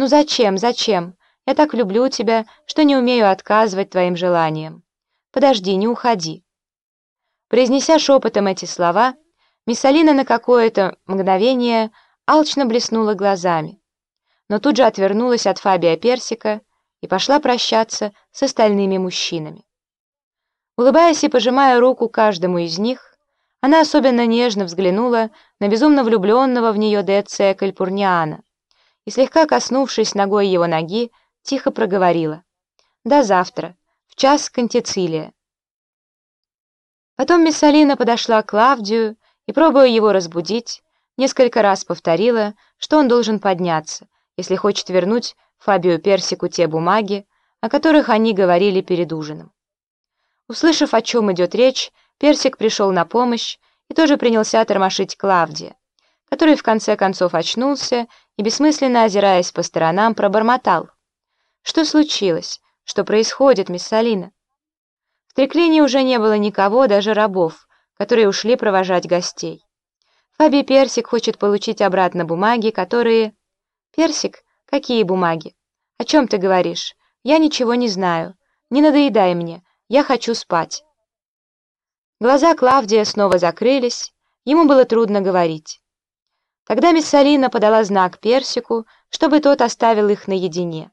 «Ну зачем, зачем? Я так люблю тебя, что не умею отказывать твоим желаниям. Подожди, не уходи». Произнеся шепотом эти слова, Миссалина на какое-то мгновение алчно блеснула глазами, но тут же отвернулась от Фабия Персика и пошла прощаться с остальными мужчинами. Улыбаясь и пожимая руку каждому из них, она особенно нежно взглянула на безумно влюбленного в нее Деция Кальпурниана и, слегка коснувшись ногой его ноги, тихо проговорила «До завтра, в час Кантицилия». Потом Миссалина подошла к Клавдию и, пробуя его разбудить, несколько раз повторила, что он должен подняться, если хочет вернуть Фабию Персику те бумаги, о которых они говорили перед ужином. Услышав, о чем идет речь, Персик пришел на помощь и тоже принялся тормошить Клавдия, который в конце концов очнулся и, бессмысленно озираясь по сторонам, пробормотал. «Что случилось? Что происходит, мисс Салина?» В треклине уже не было никого, даже рабов, которые ушли провожать гостей. Фаби Персик хочет получить обратно бумаги, которые... Персик? Какие бумаги? О чем ты говоришь? Я ничего не знаю. Не надоедай мне. Я хочу спать. Глаза Клавдия снова закрылись. Ему было трудно говорить. Тогда мисс Салина подала знак Персику, чтобы тот оставил их наедине.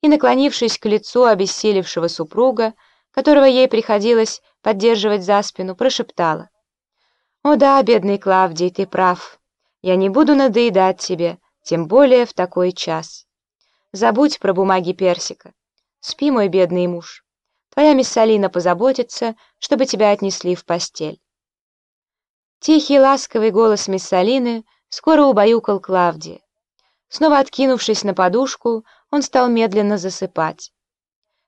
И, наклонившись к лицу обессилевшего супруга, которого ей приходилось поддерживать за спину, прошептала. «О да, бедный Клавдий, ты прав. Я не буду надоедать тебе, тем более в такой час. Забудь про бумаги персика. Спи, мой бедный муж. Твоя мисс Салина позаботится, чтобы тебя отнесли в постель». Тихий ласковый голос мисс Салины скоро убаюкал Клавдия. Снова откинувшись на подушку, он стал медленно засыпать.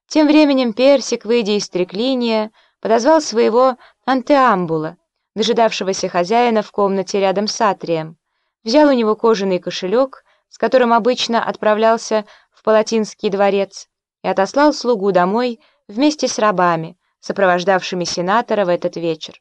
Тем временем Персик, выйдя из треклиния, подозвал своего антеамбула, дожидавшегося хозяина в комнате рядом с атрием, взял у него кожаный кошелек, с которым обычно отправлялся в Палатинский дворец, и отослал слугу домой вместе с рабами, сопровождавшими сенатора в этот вечер.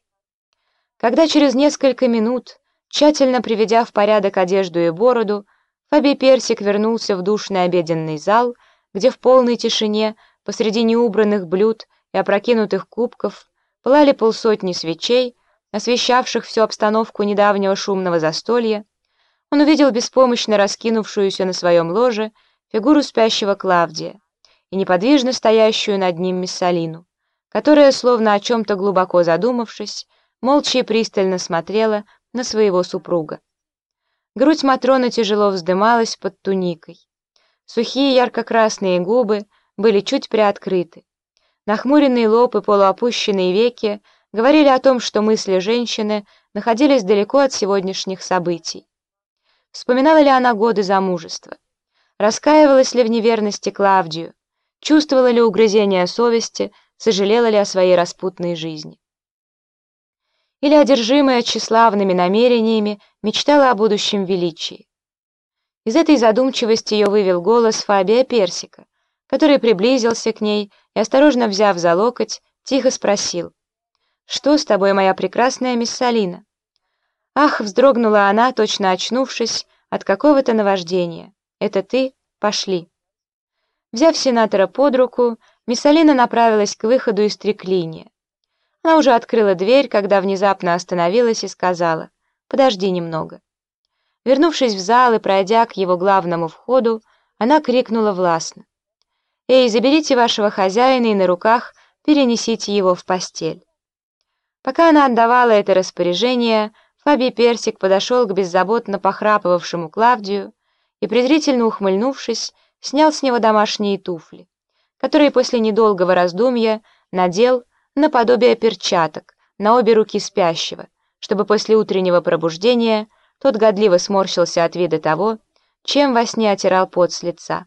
Когда через несколько минут, тщательно приведя в порядок одежду и бороду, Фабий Персик вернулся в душный обеденный зал, где в полной тишине Посреди неубранных блюд и опрокинутых кубков пылали полсотни свечей, освещавших всю обстановку недавнего шумного застолья. Он увидел беспомощно раскинувшуюся на своем ложе фигуру спящего Клавдия и неподвижно стоящую над ним Миссалину, которая, словно о чем-то глубоко задумавшись, молча и пристально смотрела на своего супруга. Грудь Матроны тяжело вздымалась под туникой. Сухие ярко-красные губы были чуть приоткрыты. Нахмуренный лоб и полуопущенные веки говорили о том, что мысли женщины находились далеко от сегодняшних событий. Вспоминала ли она годы замужества? Раскаивалась ли в неверности Клавдию? Чувствовала ли угрызение совести? Сожалела ли о своей распутной жизни? Или, одержимая тщеславными намерениями, мечтала о будущем величии? Из этой задумчивости ее вывел голос Фабия Персика — который приблизился к ней и, осторожно взяв за локоть, тихо спросил. «Что с тобой, моя прекрасная мисс Салина?» Ах, вздрогнула она, точно очнувшись от какого-то наваждения. «Это ты? Пошли». Взяв сенатора под руку, мисс Алина направилась к выходу из треклиния. Она уже открыла дверь, когда внезапно остановилась и сказала «Подожди немного». Вернувшись в зал и пройдя к его главному входу, она крикнула властно «Эй, заберите вашего хозяина и на руках перенесите его в постель». Пока она отдавала это распоряжение, Фаби Персик подошел к беззаботно похрапывавшему Клавдию и, презрительно ухмыльнувшись, снял с него домашние туфли, которые после недолгого раздумья надел наподобие перчаток на обе руки спящего, чтобы после утреннего пробуждения тот годливо сморщился от вида того, чем во сне отирал пот с лица.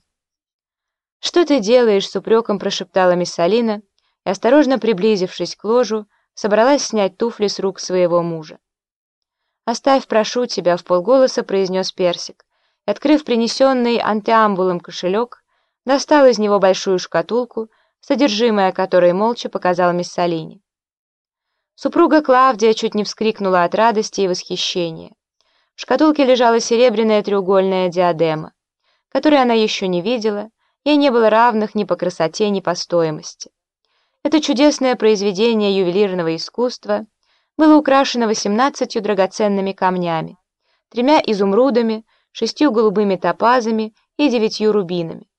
«Что ты делаешь?» — с упреком прошептала мисс Алина и, осторожно приблизившись к ложу, собралась снять туфли с рук своего мужа. «Оставь, прошу тебя», — в полголоса произнес Персик, и, открыв принесенный антиамбулом кошелек, достал из него большую шкатулку, содержимое которой молча показал мисс Алине. Супруга Клавдия чуть не вскрикнула от радости и восхищения. В шкатулке лежала серебряная треугольная диадема. который она еще не видела, ей не было равных ни по красоте, ни по стоимости. Это чудесное произведение ювелирного искусства было украшено 18 драгоценными камнями, тремя изумрудами, шестью голубыми топазами и девятью рубинами.